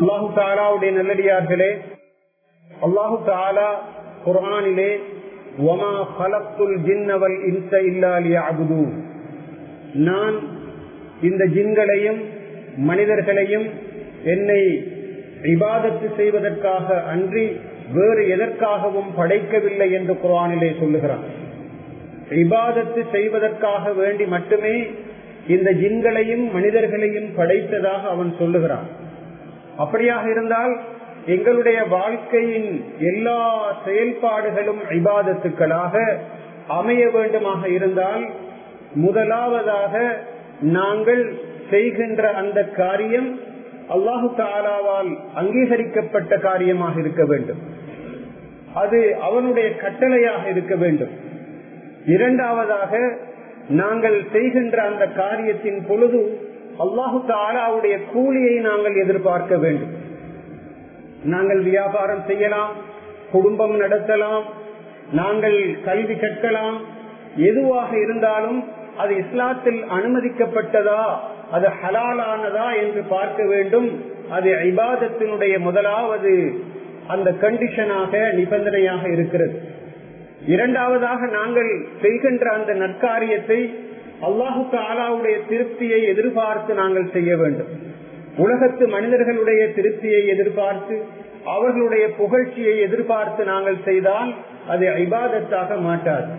அல்லாஹு தாலாவுடைய நல்லடியார்களே அல்லாஹு தாலா குரானிலே ஒமா பலத்துல் ஜின்னவல் இன்ச இல்லாலிய அபுது நான் இந்த ஜின்களையும் மனிதர்களையும் என்னை இபாதத்து செய்வதற்காக அன்றி வேறு எதற்காகவும் படைக்கவில்லை என்று குரானிலே சொல்லுகிறான் இபாதத்து செய்வதற்காக வேண்டி மட்டுமே இந்த ஜின்களையும் மனிதர்களையும் படைத்ததாக அவன் சொல்லுகிறான். அப்படியாக இருந்தால் எங்களுடைய வாழ்க்கையின் எல்லா செயல்பாடுகளும் ஐபாதத்துக்களாக அமைய வேண்டுமாக இருந்தால் முதலாவதாக நாங்கள் செய்கின்ற அந்த காரியம் அல்லாஹு தாலாவால் அங்கீகரிக்கப்பட்ட காரியமாக இருக்க வேண்டும். அது அவனுடைய கட்டளையாக இருக்க வேண்டும். இரண்டாவதாக நாங்கள் செய்கின்ற அந்த காரியத்தின் பொழுது அல்லாஹு தாலாவுடைய கூலியை நாங்கள் எதிர்பார்க்க வேண்டும். நாங்கள் வியாபாரம் செய்யலாம் குடும்பம் நடத்தலாம் நாங்கள் கல்வி கற்கலாம். எதுவாக இருந்தாலும் அது இஸ்லாத்தில் அனுமதிக்கப்பட்டதா அது ஹலாலானதா என்று பார்க்க வேண்டும். அது ஐபாதத்தினுடைய முதலாவது அந்த கண்டிஷனாக நிபந்தனையாக இருக்கிறது. இரண்டாவதாக நாங்கள் செய்கின்ற அந்த நற்காரியத்தை அல்லாஹு தாலாவுடைய திருப்தியை எதிர்பார்த்து நாங்கள் செய்ய வேண்டும். உலகத்து மனிதர்களுடைய திருப்தியை எதிர்பார்த்து அவர்களுடைய புகழ்ச்சியை எதிர்பார்த்து நாங்கள் செய்தால் அது ஐபாதத்தாக மாட்டாது.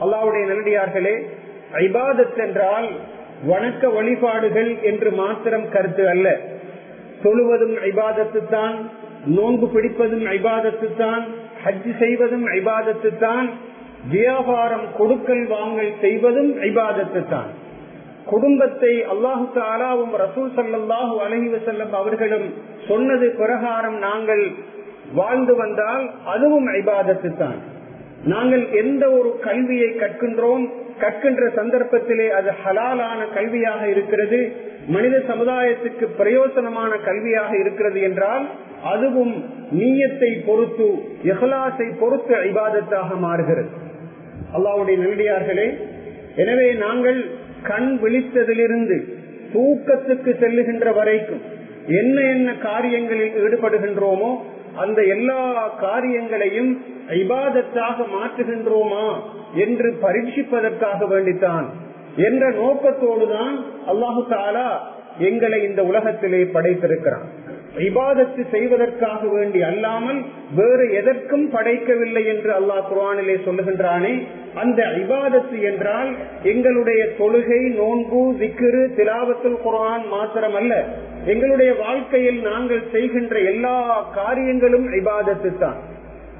அல்லாவுடைய நல்லடியார்களே ஐபாதத் என்றால் வணக்க வழிபாடுகள் என்று மாத்திரம் கருத்து அல்ல. தொழுவதும் ஐபாதத்து தான் நோன்பு பிடிப்பதும் ஐபாதத்து தான் ஹஜ் செய்வதும் ஐபாதத்து தான் வியாபாரம் கொடுக்கல் வாங்கல் செய்வதும் ஐபாதத்து தான் குடும்பத்தை அல்லாஹு தாலாவும் ரசூல் சல்லாஹூ அலஹி வசல்லம் அவர்களும் சொன்னது பிரகாரம் நாங்கள் வாழ்ந்து வந்தால் அதுவும் ஐபாதத்து தான் நாங்கள் எந்த ஒரு கல்வியை கற்கின்றோம் கற்கின்ற சந்தர்ப்பத்திலே அது ஹலாலான கல்வியாக இருக்கிறது மனித சமுதாயத்துக்கு பிரயோசனமான கல்வியாக இருக்கிறது என்றால் அதுவும் நீயத்தை பொறுத்து எஹ்லாசை பொறுத்து ஐபாதத்தாக மாறுகிறது. அல்லாவுடைய நெருடியார்களே எனவே நாங்கள் கண் விழித்ததிலிருந்து தூக்கத்துக்கு செல்லுகின்ற வரைக்கும் என்ன என்ன காரியங்களில் ஈடுபடுகின்றோமோ அந்த எல்லா காரியங்களையும் ஐபாதத்தாக மாற்றுகின்றோமா என்று பரீட்சிப்பதற்காக வேண்டித்தான் என்ற நோக்கத்தோடுதான் அல்லாஹு தாலா எங்களை இந்த உலகத்திலே படைத்திருக்கிறான். இபாதத்து செய்வதற்காக வேண்டி அல்லாமல் வேறு எதற்கும் படைக்கவில்லை என்று அல்லாஹ் குரானிலே சொல்லுகின்றானே அந்த இபாதத்து என்றால் எங்களுடைய தொழுகை நோன்பு திக்கிரு திலாவத்துல் குரான் மாத்திரமல்ல. எங்களுடைய வாழ்க்கையில் நாங்கள் செய்கின்ற எல்லா காரியங்களும் இபாதத்து தான்.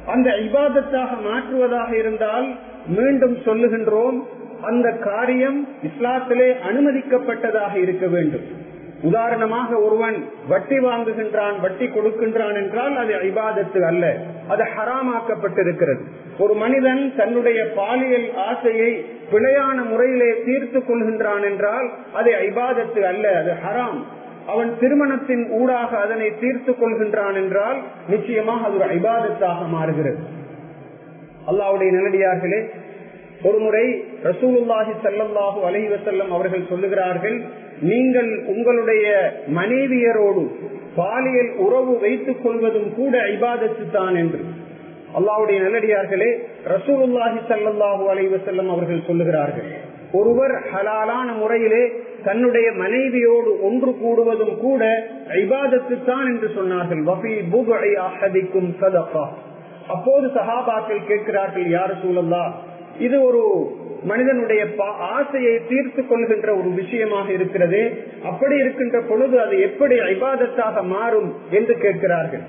அந்த இபாதத்தாக மாற்றுவதாக இருந்தால் மீண்டும் சொல்லுகின்றோம் அந்த காரியம் இஸ்லாத்திலே அனுமதிக்கப்பட்டதாக இருக்க வேண்டும். உதாரணமாக ஒருவன் வட்டி வாங்குகின்றான் வட்டி கொடுக்கின்றான் என்றால் அது ஐபாதத்து அல்ல. அது ஹராமாக்கப்பட்டிருக்கிறது. ஒரு மனிதன் தன்னுடைய பாலியல் ஆசையை பிழையான முறையிலே தீர்த்து கொள்கின்றான் என்றால் அது ஐபாதத்து அல்ல அது ஹராம். அவன் திருமணத்தின் ஊடாக அதனை தீர்த்து கொள்கின்றான் என்றால் நிச்சயமாக அது ஒரு ஐபாதத்தாக மாறுகிறது. அல்லாவுடைய நிலடியார்களே ஒருமுறை ரசூலுல்லாஹி சல்லாஹூ அலஹி வசல்லம் அவர்கள் சொல்லுகிறார்கள் நீங்கள் உங்களுடைய மனைவியரோடு பாலியல் உறவு வைத்துக் கொள்வதும் கூட ஐபாதத்து தான் என்று. அல்லாவுடைய நல்லடியார்களே ரசூலுல்லாஹி சல்லாஹூ அலைவசல்லம் அவர்கள் சொல்லுகிறார்கள் ஒருவர் ஹலாலான முறையிலே தன்னுடைய மனைவியோடு ஒன்று கூடுவதும் கூட ஐபாதத்து தான் என்று சொன்னார்கள். வபி புகை அஹதிக்கும் சதப்பா அப்போது சஹாபாக்கள் கேட்கிறார்கள் யார் சூழல்லா இது ஒரு மனிதனுடைய ஆசையை தீர்த்து கொள்கின்ற ஒரு விஷயமாக இருக்கிறது. அப்படி இருக்கின்ற பொழுது அது எப்படி ஐபாதத்தாக மாறும் என்று கேட்கிறார்கள்.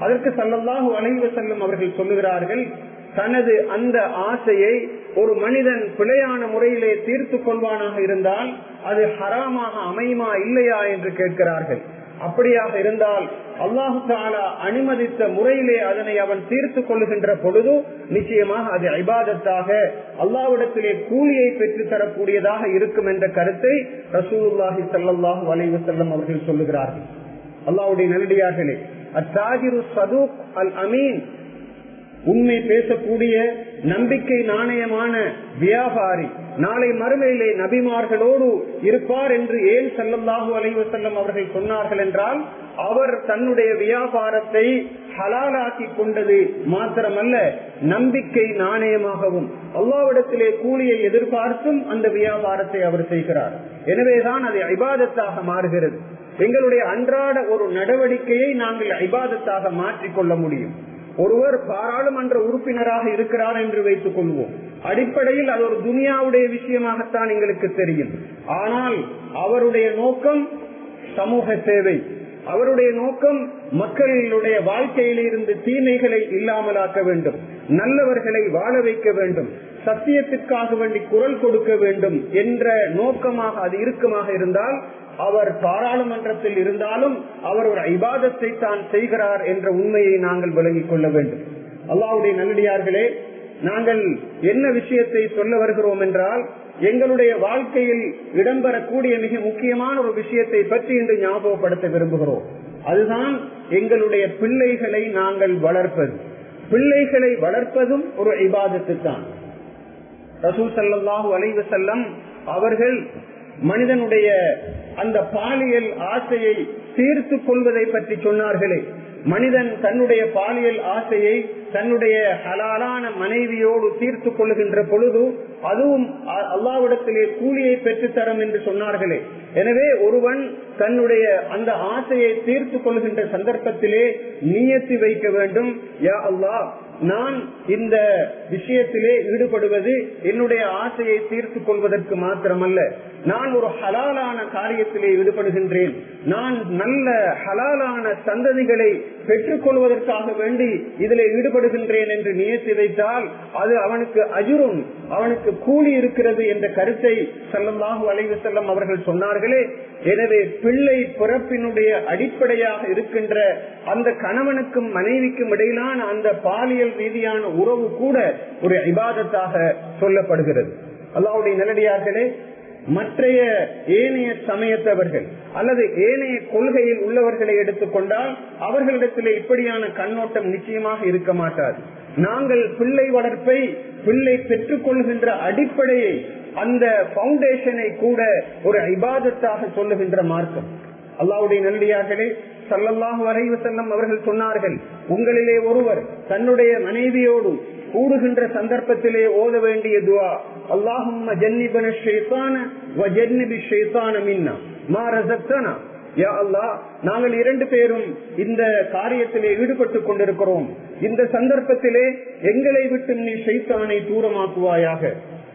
அதற்கு சல்லல்லாஹு அணைவு செல்லும் அவர்கள் சொல்லுகிறார்கள் தனது அந்த ஆசையை ஒரு மனிதன் பிழையான முறையிலே தீர்த்து கொள்வானாக இருந்தால் அது ஹராமாக அமையுமா இல்லையா? என்று கேட்கிறார்கள். அப்படியாக இருந்தால் அல்லாஹு தாலா அனுமதித்த முறையிலே அதனை அவன் தீர்த்து கொள்ளுகின்ற பொழுது நிச்சயமாக அது ஐபாதத்தாக அல்லாவிடத்திலே கூலியை பெற்று தரக்கூடியதாக இருக்கும் என்ற கருத்தை ரசூல்லாஹி சல்லாஹூ வலைவு செல்லம் அவர்கள் சொல்லுகிறார்கள். அல்லாவுடைய நல்லடியார்களே அத்தாகிரு சதூக் அல் அமீன் உண்மை பேசக்கூடிய நம்பிக்கை நாணயமான வியாபாரி நாளை மறுமையிலே நபிமார்களோடு இருப்பார் என்று ஏன் செல்லல்லாஹு அலைவசல்லம் அவர்கள் சொன்னார்கள் என்றால் அவர் தன்னுடைய வியாபாரத்தை ஹலாலாக்கி கொண்டது மாத்திரமல்ல நம்பிக்கை நாணயமாகவும் அல்லாவிடத்திலே கூலியை எதிர்பார்த்தும் அந்த வியாபாரத்தை அவர் செய்கிறார். எனவேதான் அது ஐபாதத்தாக மாறுகிறது. எங்களுடைய அன்றாட ஒரு நடவடிக்கையை நாங்கள் ஐபாதத்தாக மாற்றிக்கொள்ள முடியும். ஒருவர் பாராளுமன்ற உறுப்பினராக இருக்கிறார் என்று வைத்துக் கொள்வோம். அடிப்படையில் அது ஒரு துனியாவுடைய விஷயமாகத்தான் எங்களுக்கு தெரியும். ஆனால் அவருடைய நோக்கம் சமூக சேவை. அவருடைய நோக்கம் மக்களுடைய வாழ்க்கையில் இருந்து தீமைகளை இல்லாமலாக்க வேண்டும். நல்லவர்களை வாழ வைக்க வேண்டும். சத்தியத்திற்காக வேண்டி குரல் கொடுக்க வேண்டும் என்ற நோக்கமாக அது இறுக்கமாக இருந்தால் அவர் பாராளுமன்றத்தில் இருந்தாலும் அவர் ஒரு ஐபாதத்தை தான் செய்கிறார் என்ற உண்மையை நாங்கள் விளங்கிக் கொள்ள வேண்டும். அல்லாவுடைய நல்லடியார்களே நாங்கள் என்ன விஷயத்தை சொல்ல வருகிறோம் என்றால் எங்களுடைய வாழ்க்கையில் இடம்பெறக்கூடிய மிக முக்கியமான ஒரு விஷயத்தை பற்றி இன்று ஞாபகப்படுத்த விரும்புகிறோம். அதுதான் எங்களுடைய பிள்ளைகளை நாங்கள் வளர்ப்பது. பிள்ளைகளை வளர்ப்பதும் ஒரு ஐபாதத்து தான் ரசூல் சல்லாஹூ செல்லம் அவர்கள் மனிதனுடைய அந்த பாலியல் ஆசையை தீர்த்து கொள்வதை பற்றி சொன்னார்களே. மனிதன் தன்னுடைய பாலியல் ஆசையை தன்னுடைய ஹலாலான மனைவியோடு தீர்த்து கொள்ளுகின்ற பொழுது அதுவும் அல்லாவிடத்திலே கூலியை பெற்றுத்தரும் என்று சொன்னார்களே. எனவே ஒருவன் தன்னுடைய அந்த ஆசையை தீர்த்து கொள்கின்ற சந்தர்ப்பத்திலே நீயத்தி வைக்க வேண்டும். யா அல்லா நான் இந்த விஷயத்திலே ஈடுபடுவது என்னுடைய ஆசையை தீர்த்து கொள்வதற்கு மாத்திரமல்ல. நான் ஒரு ஹலாலான காரியத்திலே ஈடுபடுகின்றேன். நான் நல்ல ஹலாலான சந்ததிகளை பெற்றுக் கொள்வதற்காக வேண்டி இதிலே ஈடுபடுகின்றேன் என்று நியத்தி வைத்தால் அது அவனுக்கு அஜுரும் அவனுக்கு கூலி இருக்கிறது என்ற கருத்தை செல்லமாக வளைவு செல்லம் அவர்கள் சொன்னார்களே. எனவே பிள்ளை பிறப்பினுடைய அடிப்படையாக இருக்கின்ற அந்த கணவனுக்கும் மனைவிக்கும் இடையிலான அந்த பாலியல் ரீதியான உறவு கூட ஒரு விவாதத்தாக சொல்லப்படுகிறது. அல்லாவுடைய நிலடியார்களே மற்றைய ஏனைய சமயத்தவர்கள் அல்லது ஏனைய கொள்கையில் உள்ளவர்களை எடுத்துக்கொண்டால் அவர்களிடத்திலே இப்படியான கண்ணோட்டம் நிச்சயமாக இருக்க மாட்டாது. நாங்கள் பிள்ளை வளர்ப்பை பிள்ளை பெற்றுக் கொள்கின்ற அடிப்படையை அந்த பவுண்டேஷனை கூட ஒரு இபாதத்தாக சொல்லுகின்ற மார்க்கம். அல்லாவுடைய நல்லடியார்களே சல்லல்லாஹு வரைவு செல்லம் அவர்கள் சொன்னார்கள் உங்களிலே ஒருவர் தன்னுடைய மனைவியோடு கூடுகின்ற சந்தர்ப்பத்திலே ஓத வேண்டிய துவா اللهم جنبنا الشيطان وجنب الشيطان منا மின்னா மா ரசக்தனா யா அல்லாஹ் நாங்கள் இரண்டு பேரும் இந்த காரியத்திலே ஈடுபட்டுக் கொண்டிருக்கிறோம் இந்த சந்தர்ப்பத்திலே எங்களை விட்டு நீ சைத்தானை தூரமாக்குவாயாக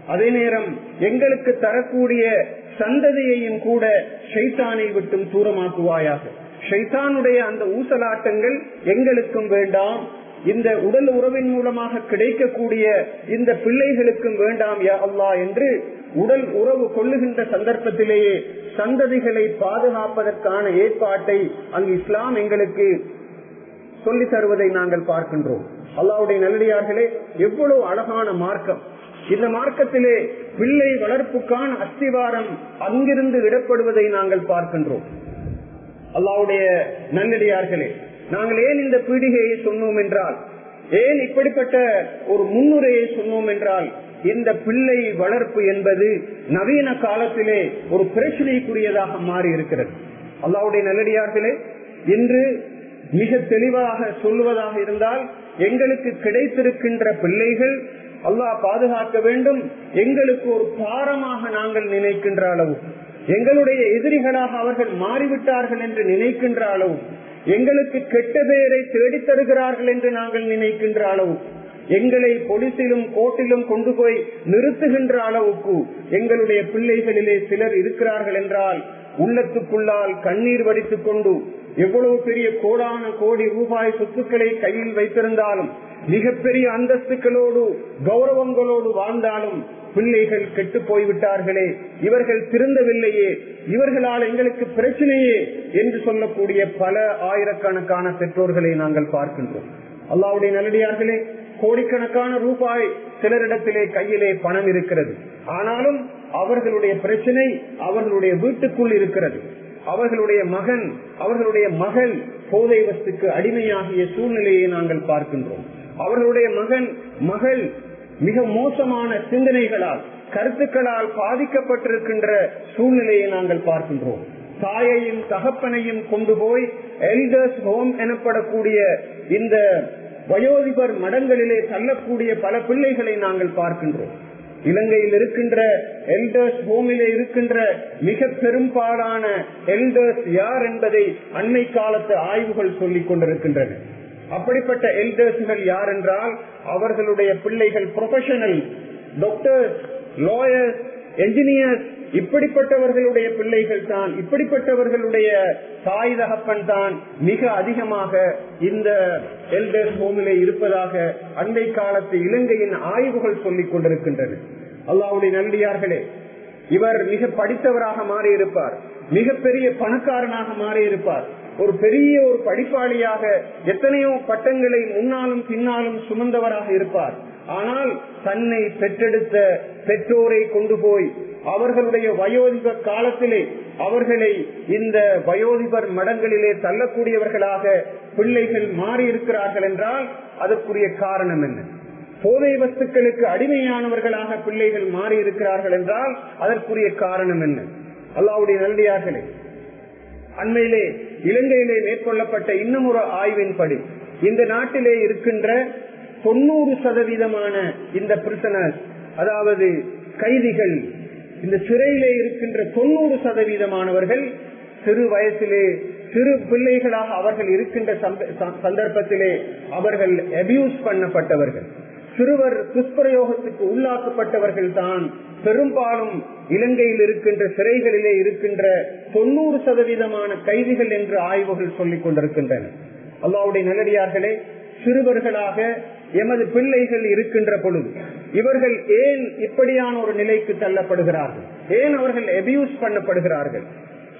அதே நேரம் எங்களுக்கு தரக்கூடிய சந்ததியையும் கூட ஷைத்தானை விட்டும் தூரமாக்குவாயாக ஷைத்தானுடைய அந்த ஊசலாட்டங்கள் எங்களுக்கும் வேண்டாம் இந்த உடல் உறவின் மூலமாக கிடைக்கக்கூடிய இந்த பிள்ளைகளுக்கும் வேண்டாம் யா அல்லா என்று உடல் உறவு கொள்ளுகின்ற சந்தர்ப்பத்திலேயே சந்ததிகளை பாதுகாப்பதற்கான ஏற்பாட்டை அங்கு இஸ்லாம் எங்களுக்கு சொல்லி தருவதை நாங்கள் பார்க்கின்றோம். அல்லாவுடைய நல்லடியார்களே எவ்வளவு அழகான மார்க்கம். இந்த மார்க்கத்திலே பிள்ளை வளர்ப்புக்கான அஸ்திவாரம் அங்கிருந்து விடப்படுவதை நாங்கள் பார்க்கின்றோம். அல்லாவுடைய நல்லடியார்களே நாங்கள் ஏன் இந்த பீடிகையை சொன்னோம் என்றால் ஏன் இப்படிப்பட்ட ஒரு முன்னுரையை சொன்னோம் என்றால் இந்த பிள்ளை வளர்ப்பு என்பது நவீன காலத்திலே ஒரு பிரச்சனைக்குரியதாக மாறி இருக்கிறது அல்லாவுடைய நல்லடியார்களே இன்று மிக தெளிவாக சொல்லுவதாக இருந்தால் எங்களுக்கு கிடைத்திருக்கின்ற பிள்ளைகள் அல்லாஹ் பாதுகாக்க வேண்டும் எங்களுக்கு ஒரு பாரமாக நாங்கள் நினைக்கின்ற அளவு எங்களுடைய எதிரிகளாக அவர்கள் மாறிவிட்டார்கள் என்று நினைக்கின்ற அளவு எங்களுக்கு கெட்ட பெயரை தேடித் தருகிறார்கள் என்று நாங்கள் நினைக்கின்ற அளவு எங்களை பொலிசிலும் கோட்டிலும் கொண்டு போய் நிறுத்துகின்ற அளவுக்கு எங்களுடைய பிள்ளைகளிலே சிலர் இருக்கிறார்கள் என்றால் உள்ளத்துக்குள்ளால் கண்ணீர் வடித்துக் கொண்டு எவ்வளவு பெரிய கோடான கோடி ரூபாய் சொத்துக்களை கையில் வைத்திருந்தாலும் மிகப்பெரிய அந்தஸ்துகளோடு கௌரவங்களோடு வாழ்ந்தாலும் பிள்ளைகள் கெட்டு போய்விட்டார்களே இவர்கள் திருந்தவில்லையே இவர்களால் எங்களுக்கு பிரச்சனையே என்று சொல்லக்கூடிய பல ஆயிரக்கணக்கான பெற்றோர்களை நாங்கள் பார்க்கின்றோம். அல்லாவுடைய நல்லடியார்களே கோடிக்கணக்கான ரூபாய் சிலரிடத்திலே கையிலே பணம் இருக்கிறது. ஆனாலும் அவர்களுடைய பிரச்சனை அவர்களுடைய வீட்டுக்குள் இருக்கிறது. அவர்களுடைய மகன் அவர்களுடைய மகள் போதை வஸ்துக்கு அடிமையாகிய சூழ்நிலையை நாங்கள் பார்க்கின்றோம். அவர்களுடைய மகன் மகள் மிக மோசமான சிந்தனைகளால் கருத்துக்களால் பாதிக்கப்பட்டிருக்கின்ற சூழ்நிலையை நாங்கள் பார்க்கின்றோம். தாயையும் தகப்பனையும் கொண்டு போய் எல்டர்ஸ் ஹோம் எனப்படக்கூடிய இந்த வயோதிபர் மடங்களிலே தள்ளக்கூடிய பல பிள்ளைகளை நாங்கள் பார்க்கின்றோம். இலங்கையில் இருக்கின்ற எல்டர்ஸ் ஹோமிலே இருக்கின்ற மிக பெரும்பாலான எல்டர்ஸ் யார் என்பதை அண்மை காலத்து ஆய்வுகள் சொல்லிக் கொண்டிருக்கின்றன. அப்படிப்பட்ட எல்டர்ஸ்கள் யார் என்றால் அவர்களுடைய பிள்ளைகள் ப்ரொஃபஷனல் டாக்டர்ஸ் லாயர்ஸ் என்ஜினியர்ஸ் இப்படிப்பட்டவர்களுடைய பிள்ளைகள் தான். இப்படிப்பட்டவர்களுடைய தாய் தகப்பன் தான் மிக அதிகமாக இந்த எல்டர்ஸ் ஹோமிலே இருப்பதாக அண்டை காலத்து இலங்கையின் ஆய்வுகள் சொல்லிக் கொண்டிருக்கின்றன. அல்லாவுடைய நல்லியார்களே இவர் மிக படித்தவராக மாறியிருப்பார். மிகப்பெரிய பணக்காரனாக மாறியிருப்பார். ஒரு பெரிய ஒரு படிப்பாளியாக எத்தனையோ பட்டங்களை முன்னாலும் பின்னாலும் சுமந்தவராக இருப்பார். ஆனால் தன்னை பெற்றெடுத்த பெற்றோரை கொண்டு போய் அவர்களுடைய வயோதிப காலத்திலே அவர்களை இந்த வயோதிபர் மடங்களிலே தள்ளக்கூடியவர்களாக பிள்ளைகள் மாறி இருக்கிறார்கள் என்றால் அதற்குரிய காரணம் என்ன? போதை வஸ்துக்களுக்கு அடிமையானவர்களாக பிள்ளைகள் மாறி இருக்கிறார்கள் என்றால் அதற்குரிய காரணம் என்ன? அல்லாவுடைய நல்லியார்களே அண்மையிலே இலங்கையிலே மேற்கொள்ளப்பட்ட இன்னும் ஒரு ஆய்வின்படி இந்த நாட்டிலே இருக்கின்ற தொண்ணூறு சதவீதமான இந்த பிரிசனர்ஸ் அதாவது கைதிகள் இந்த சிறையிலே இருக்கின்ற தொண்ணூறு சதவீதமானவர்கள் சிறு வயசிலே சிறு பிள்ளைகளாக அவர்கள் இருக்கின்ற சந்தர்ப்பத்திலே அவர்கள் அபியூஸ் பண்ணப்பட்டவர்கள். சிறுவர் துஷ்பிரயோகத்துக்கு உள்ளாக்கப்பட்டவர்கள் தான் பெரும்பாலும் இலங்கையில் இருக்கின்ற சிறைகளிலே இருக்கின்ற தொண்ணூறு சதவீதமான கைதிகள் என்று ஆய்வுகள் சொல்லிக் கொண்டிருக்கின்றன. அல்லாவுடைய நல்லடியார்களே சிறுவர்களாக எமது பிள்ளைகள் இருக்கின்ற பொழுது இவர்கள் ஏன் இப்படியான ஒரு நிலைக்கு தள்ளப்படுகிறார்கள்? ஏன் அவர்கள் எபியூஸ் பண்ணப்படுகிறார்கள்?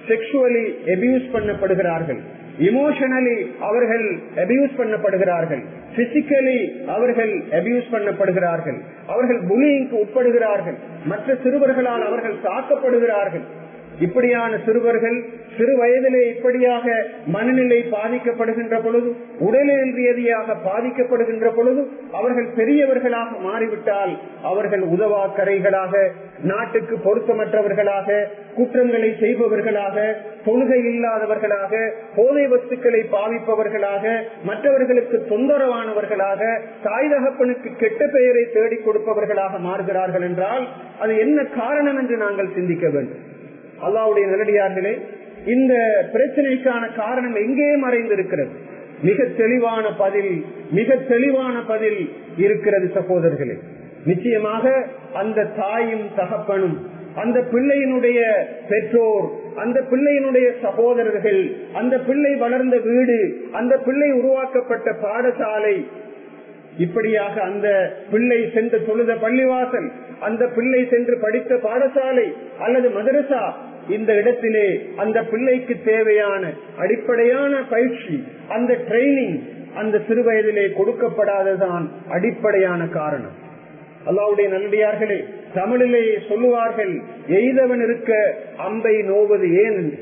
செக்ஷுவலி எபியூஸ் பண்ணப்படுகிறார்கள்? இமோஷனலி அவர்கள் அபியூஸ் பண்ணப்படுகிறார்கள். பிசிக்கலி அவர்கள் அபியூஸ் பண்ணப்படுகிறார்கள். அவர்கள் புலிங்க்கு உட்படுகிறார்கள். மற்ற சிறுவர்களால் அவர்கள் தாக்கப்படுகிறார்கள். இப்படியான சிறுவர்கள் சிறு வயதிலே இப்படியாக மனநிலை பாதிக்கப்படுகின்ற பொழுது உடலின் ரீதியாக பாதிக்கப்படுகின்ற பொழுது அவர்கள் பெரியவர்களாக மாறிவிட்டால் அவர்கள் உதவா கரைகளாக நாட்டுக்கு பொருத்தமற்றவர்களாக குற்றங்களை செய்பவர்களாக தொழுகை இல்லாதவர்களாக போதை வஸ்துக்களை பாவிப்பவர்களாக மற்றவர்களுக்கு தொந்தரவானவர்களாக தாய் தகப்பனுக்கு கெட்ட பெயரை தேடிக் கொடுப்பவர்களாக மாறுகிறார்கள் என்றால் அது என்ன காரணம் என்று நாங்கள் சிந்திக்க வேண்டும். அல்லாவுடைய நிலடியார்களே இந்த பிரச்சனைக்கான காரணம் எங்கே மறைந்திருக்கிறது? மிக தெளிவான பதில் மிக தெளிவான பதில் இருக்கிறது சகோதரர்களே. நிச்சயமாக அந்த தாயும் தகப்பனும் அந்த பிள்ளையினுடைய பெற்றோர் அந்த பிள்ளையினுடைய சகோதரர்கள் அந்த பிள்ளை வளர்ந்த வீடு அந்த பிள்ளை உருவாக்கப்பட்ட பாடசாலை இப்படியாக அந்த பிள்ளை சென்று தொழுத பள்ளிவாசல் அந்த பிள்ளை சென்று படித்த பாடசாலை அல்லது மதரசா இந்த இடத்திலே அந்த பிள்ளைக்கு தேவையான அடிப்படையான பயிற்சி அந்த ட்ரைனிங் அந்த சிறு வயதிலே கொடுக்கப்படாததான் அடிப்படையான காரணம். அல்லாவுடைய நல்லடியார்களே தமிழிலே சொல்லுவார்கள் எய்தவன் இருக்க அம்பை நோவது ஏன்? என்று.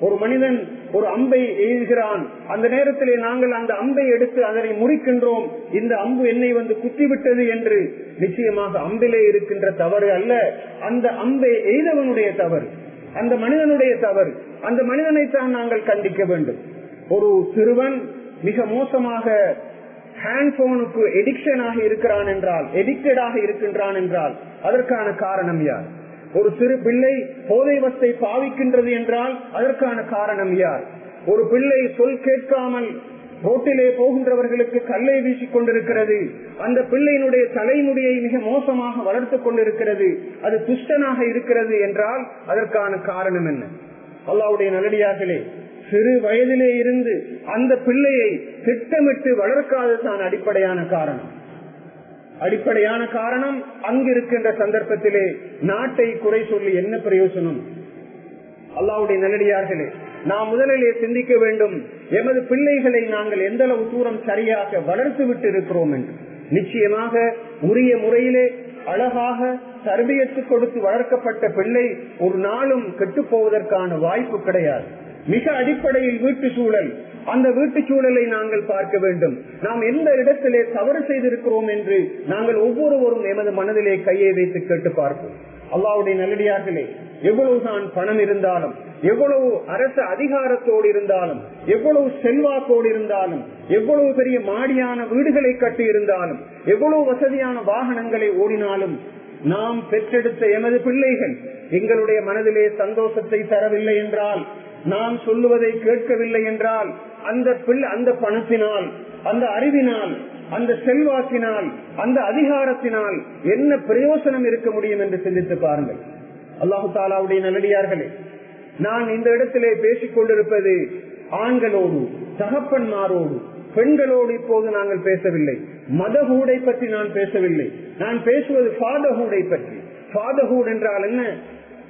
ஒரு மனிதன் ஒரு அம்பை எய்துகிறான். அந்த நேரத்திலே நாங்கள் அந்த அம்பை எடுத்து அதனை முறிக்கின்றோம். இந்த அம்பு என்னை வந்து குத்திவிட்டது என்று. நிச்சயமாக அம்பிலே இருக்கின்ற தவறு அல்ல. அந்த அம்பை எய்தவனுடைய தவறு. அந்த மனிதனுடைய தவறு. அந்த மனிதனைத்தான் நாங்கள் கண்டிக்க வேண்டும். ஒரு சிறுவன் மிக மோசமாக ஹேண்ட்போனுக்கு எடிக்ஷன் ஆக இருக்கிறான் என்றால் எடிக்டடாக இருக்கின்றான் என்றால் அதற்கான காரணம் யார்? ஒரு சிறு பிள்ளை போதைவத்தை பாவிக்கின்றது என்றால் அதற்கான காரணம் யார்? ஒரு பிள்ளை சொல் கேட்காமல் ரோட்டிலே போகின்றவர்களுக்கு கல்லை வீசிக் கொண்டிருக்கிறது. அந்த பிள்ளையினுடைய தலைமுடியை மிக மோசமாக வளர்த்து கொண்டிருக்கிறது. அது துஷ்டனாக இருக்கிறது என்றால் அதற்கான காரணம் என்ன? அல்லாவுடைய நல்லடியார்களே சிறு வயதிலே இருந்து அந்த பிள்ளையை திட்டமிட்டு வளர்க்காததான் அடிப்படையான காரணம். அடிப்படையான காரணம் அங்கிருக்கின்ற சந்தர்ப்பத்திலே நாட்டை குறை சொல்லி என்ன பிரயோசனம்? அல்லாவுடைய நல்லடியார்களே நாம் முதலிலே சிந்திக்க வேண்டும். எமது பிள்ளைகளை நாங்கள் எந்த அளவு தூரம் சரியாக வளர்த்து விட்டு இருக்கிறோம் என்று. நிச்சயமாக உரிய முறையிலே அழகாக தர்பியத்து கொடுத்து வளர்க்கப்பட்ட பிள்ளை ஒரு நாளும் கெட்டு போவதற்கான வாய்ப்பு கிடையாது. மிக அடிப்படையில் வீட்டு சூழல். அந்த வீட்டு சூழலை நாங்கள் பார்க்க வேண்டும். நாம் எந்த இடத்திலே தவறு செய்திருக்கிறோம் என்று நாங்கள் ஒவ்வொருவரும் எமது மனதிலே கையை வைத்து கேட்டு பார்ப்போம். அல்லாவுடைய நல்லடியார்களே எவ்வளவுதான் பணம் இருந்தாலும் எவ்வளவு அரசு அதிகாரத்தோடு இருந்தாலும் எவ்வளவு செல்வாக்கோடு இருந்தாலும் எவ்வளவு பெரிய மாடியான வீடுகளை கட்டி இருந்தாலும் எவ்வளவு வசதியான வாகனங்களை ஓடினாலும் நாம் பெற்றெடுத்த எமது பிள்ளைகள் எங்களுடைய மனதிலே சந்தோஷத்தை தரவில்லை என்றால் நாம் சொல்லுவதை கேட்கவில்லை என்றால் அந்த அந்த பணத்தினால் அந்த அறிவினால் அந்த செல்வாக்கினால் அந்த அதிகாரத்தினால் என்ன பிரயோசனம் இருக்க முடியும் என்று சிந்தித்து பாருங்கள். அல்லாஹு தாலாவுடைய நல்லடியார்களே நான் இந்த இடத்திலே பேசிக் கொண்டிருப்பது ஆண்களோடு தகப்பன்மாரோடு பெண்களோடு இப்போது நாங்கள் பேசவில்லை. மதகூடை பற்றி நான் பேசவில்லை. நான் பேசுவது ஃபாதகூடை பற்றி. ஃபாதகூட் என்றால் என்ன?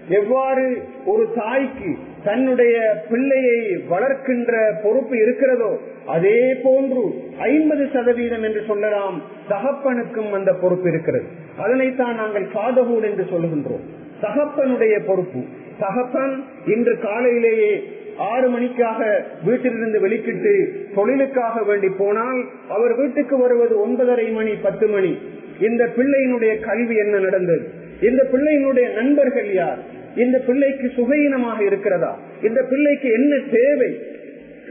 எவ்வாறு ஒரு தாய்க்கு தன்னுடைய பிள்ளையை வளர்க்கின்ற பொறுப்பு இருக்கிறதோ அதே போன்று ஐம்பது சதவீதம் என்று சொல்லலாம் தகப்பனுக்கும் அந்த பொறுப்பு இருக்கிறது. அதனைத்தான் நாங்கள் ஃபாதகூட் என்று சொல்லுகின்றோம். தகப்பனுடைய பொறுப்பு. தகப்பன் இன்று காலையிலேயே ஆறு மணிக்காக வீட்டிலிருந்து வெளிக்கிட்டு தொழிலுக்காக வேண்டி போனால் அவர் வீட்டுக்கு வருவது ஒன்பதரை மணி பத்து மணி. இந்த பிள்ளையினுடைய கல்வி என்ன நடந்தது? இந்த பிள்ளையினுடைய நண்பர்கள் யார்? இந்த பிள்ளைக்கு சுகயினமாக இருக்கிறதா? இந்த பிள்ளைக்கு என்ன தேவை?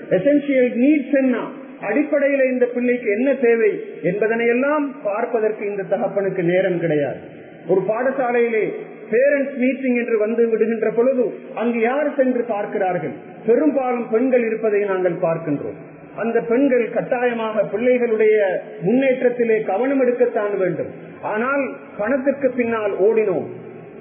எசென்சியல் நீட்ஸ் என்ன? அடிப்படையில இந்த பிள்ளைக்கு என்ன தேவை? என்பதனை எல்லாம் பார்ப்பதற்கு இந்த தகப்பனுக்கு நேரம் கிடையாது. ஒரு பாடசாலையிலே பேரண்ட்ஸ் மீட்டிங் என்று வந்து விடுகின்ற பொழுது அங்கு யார் சென்று பார்க்கிறார்கள்? பெரும்பாலும் பெண்கள் இருப்பதை நாங்கள் பார்க்கின்றோம். அந்த பெண்கள் கட்டாயமாக பிள்ளைகளுடைய முன்னேற்றத்திலே கவனம் எடுக்கத்தான் வேண்டும். ஆனால் பணத்திற்கு பின்னால் ஓடினோம்.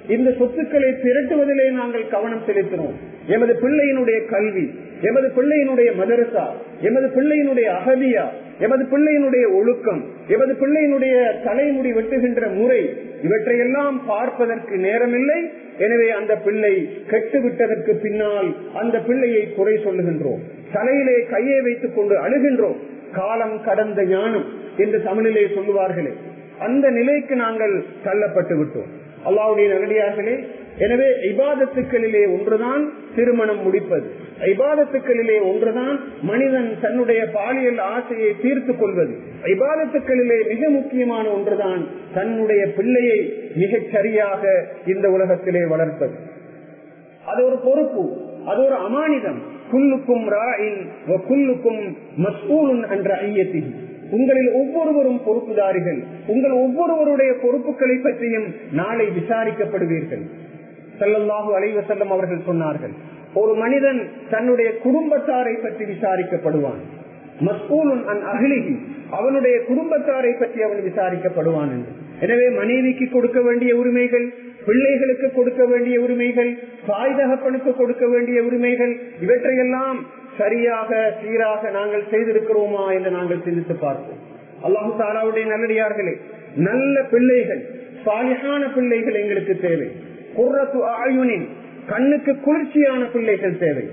இந்த சொத்துக்களை திரட்டுவதிலே நாங்கள் கவனம் செலுத்தினோம். எமது பிள்ளையினுடைய கல்வி எமது பிள்ளையினுடைய மதரசா எமது பிள்ளையினுடைய அகதியா எமது பிள்ளையினுடைய ஒழுக்கம் எமது பிள்ளையினுடைய தலைமுடி வெட்டுகின்ற முறை இவற்றையெல்லாம் பார்ப்பதற்கு நேரமில்லை. எனவே அந்த பிள்ளை கெட்டு விட்டதற்கு பின்னால் அந்த பிள்ளையை குறை சொல்லுகின்றோம். தலையிலே கையை வைத்துக் கொண்டு அழுகின்றோம். காலம் கடந்த ஞானம் என்று தமிழிலே சொல்லுவார்களே அந்த நிலைக்கு நாங்கள் தள்ளப்பட்டு விட்டோம். அல்லாவுடைய நகடியார்களே எனவே இபாதத்துக்களிலே ஒன்றுதான் திருமணம் முடிப்பது. ஐபாதத்துக்களிலே ஒன்றுதான் மனிதன் தன்னுடைய பாலியல் ஆசையை தீர்த்து கொள்வது. ஐபாதத்துக்களிலே மிக முக்கியமான ஒன்றுதான் தன்னுடைய பிள்ளையை மிகச் சரியாக இந்த உலகத்திலே வளர்ப்பது. அது ஒரு பொறுப்பு அது ஒரு அமானிதம். குல்லுக்கும் ராயின் குல்லுக்கும் மஸ்கூலுன் என்ற ஐயத்தின் உங்களில் ஒவ்வொருவரும் பொறுப்புதாரிகள். உங்கள் ஒவ்வொருவருடைய பொறுப்புகளை பற்றியும் நாளை விசாரிக்கப்படுவீர்கள். செல்லல்லாஹு அலைவசல்லம் அவர்கள் சொன்னார்கள் ஒரு மனிதன் தன்னுடைய குடும்பத்தாரை பற்றி விசாரிக்கப்படுவான். மஸ்கூலுன் அன் அகிலிகி அவனுடைய குடும்பத்தாரை பற்றி அவன் விசாரிக்கப்படுவான் என்று. எனவே மனைவிக்கு கொடுக்க வேண்டிய உரிமைகள் பிள்ளைகளுக்கு கொடுக்க வேண்டிய உரிமைகள் தாய் தகப்பனுக்கு கொடுக்க வேண்டிய உரிமைகள் இவற்றையெல்லாம் சரியாக சீராக நாங்கள் செய்திருக்கிறோமா என்று நாங்கள் சிந்தித்து பார்ப்போம். அல்லாஹு தாலாவுடைய நல்லடியார்களே நல்ல பிள்ளைகள் சாலிகான பிள்ளைகள் எங்களுக்கு தேவை. குர்ரத்து ஆயுனின் கண்ணுக்கு குளிர்ச்சியான பிள்ளைகள் தேவை.